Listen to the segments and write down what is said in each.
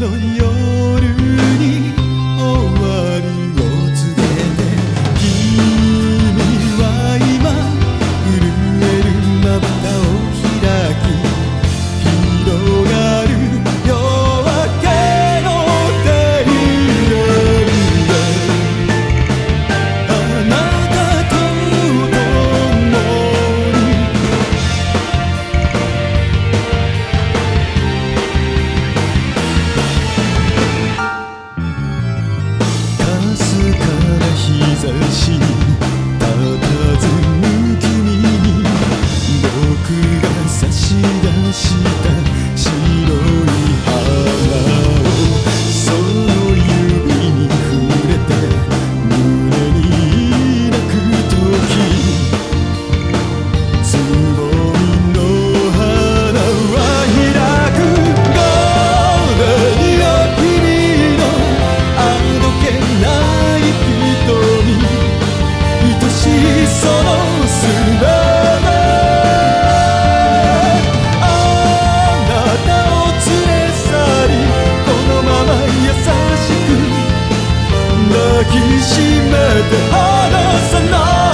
너와 여름이 어와 きしめて離さない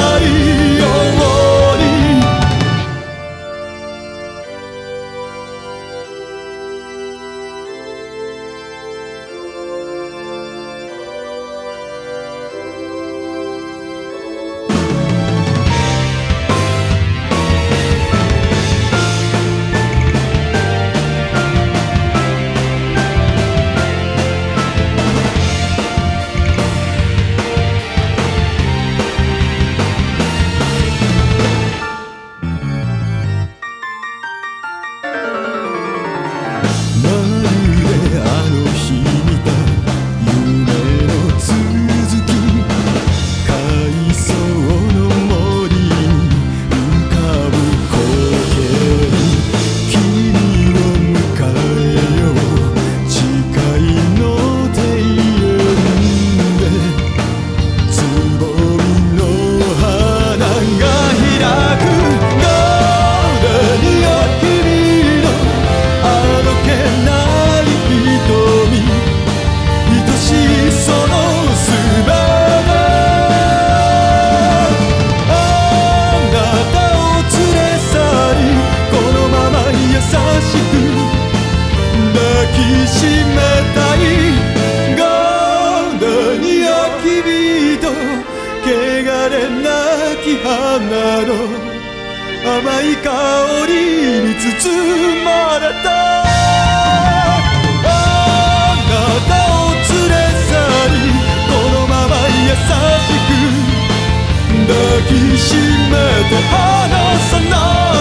Love れなき花の甘い香りに包まれた。あなたを連れ去りこのまま優しく抱きしめて離さない。